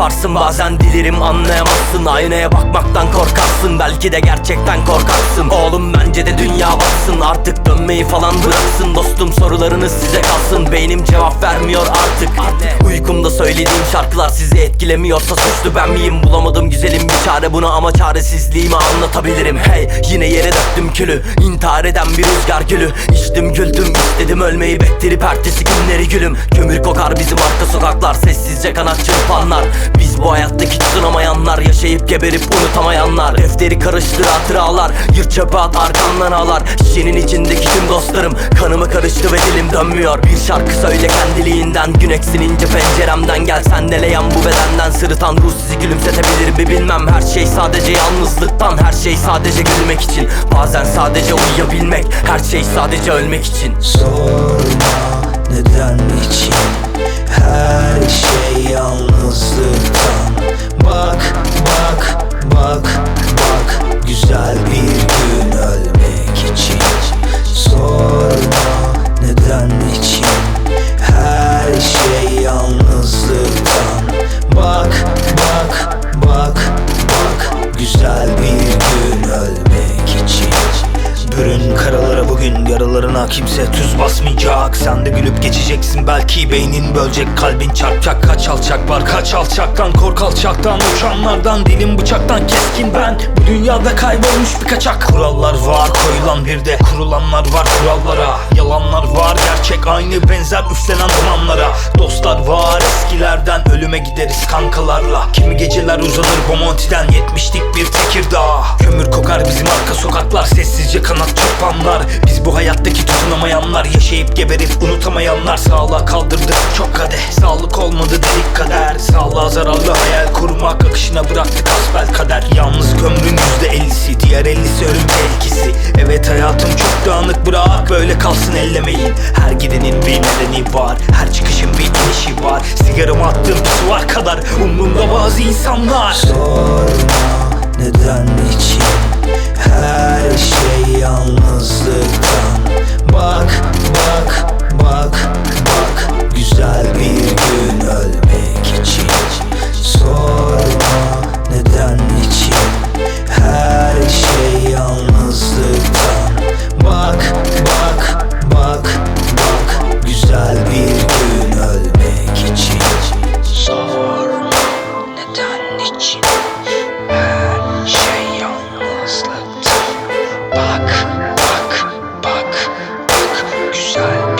ben dilirim anlayamazsın. Aynaya bakmaktan korkarsın. Belki de gerçekten korkarsın. Oğlum bence de dünya batsın. Artık dönmeyi falan bıraksın. Dostum sorularınız size kalsın. Beynim cevap vermiyor artık. Uykumda söylediğim şarkılar sizi etkilemiyorsa suçlu ben miyim? Bulamadım güzelim bir çare. Buna ama çaresizliğimi anlatabilirim. Hey yine yere döktüm külü. İntihar eden bir rüzgar gülü. İçtim güldüm istedim ölmeyi bektirip ertesi günleri gülüm. Kömür kokar bizim arka sokaklar sessizce kanat çırpanlar Biz bu hayattaki tutunamayanlar yaşayıp geberip unutamayanlar. Defteri karıştır hatıralar yırt çöpe at arkandan ağlar. Şişenin içindeki tüm dostlarım kanımı karıştı ve dilim dönmüyor. Bir şarkı söyle kendiliğinden gün eksinince penceremden Gel. Sen neleyen bu bedenden sırıtan ruh sizi gülümsetebilir mi bilmem. Her şey sadece yalnızlıktan her şey sadece gülmek için. Bazen sadece uyuyabilmek her şey sadece ölmek için Sorma neden için Her şey yalnızlıktan yaralarına kimse tuz basmayacak. Sen de gülüp geçeceksin. Belki beynin bölecek Kalbin çarpacak. Kaç alçak var kaç alçaktan Kork alçaktan. Uçanlardan dilim bıçaktan keskin. Ben Bu dünyada kaybolmuş bir kaçak Kurallar var koyulan bir de kurulanlar var kurallara. Yalanlar var gerçek aynı benzer üflenen dumanlara Dostlar var eskilerden ölüme gideriz kankalarla. Kimi geceler uzanır Bomonti'den yetmişlik bir Tekirdağ Kömür kokar bizim arka sokaklar sessizce kanat çırpanlar. Biz bu hayattaki tutunamayanlar yaşayıp geberip unutamayanlar. Sağlığa kaldırdık çok kadeh sağlık olmadı delik kader. Sağlığa zararlı hayal kurmak akışına bıraktık asbel kader. Yalnız kömrün yüzde ellisi diğer ellisi ölüm tehlikesi. Evet hayatım çok dağınık bırak böyle kalsın ellemeyin Her gidenin bir nedeni var her çıkışın bir inişi var. Sigaramı attığım pisuar kadar umrumda bazı insanlar. Sorma neden hiç Şey yalnızlıktır Bak, bak, bak, bak güzel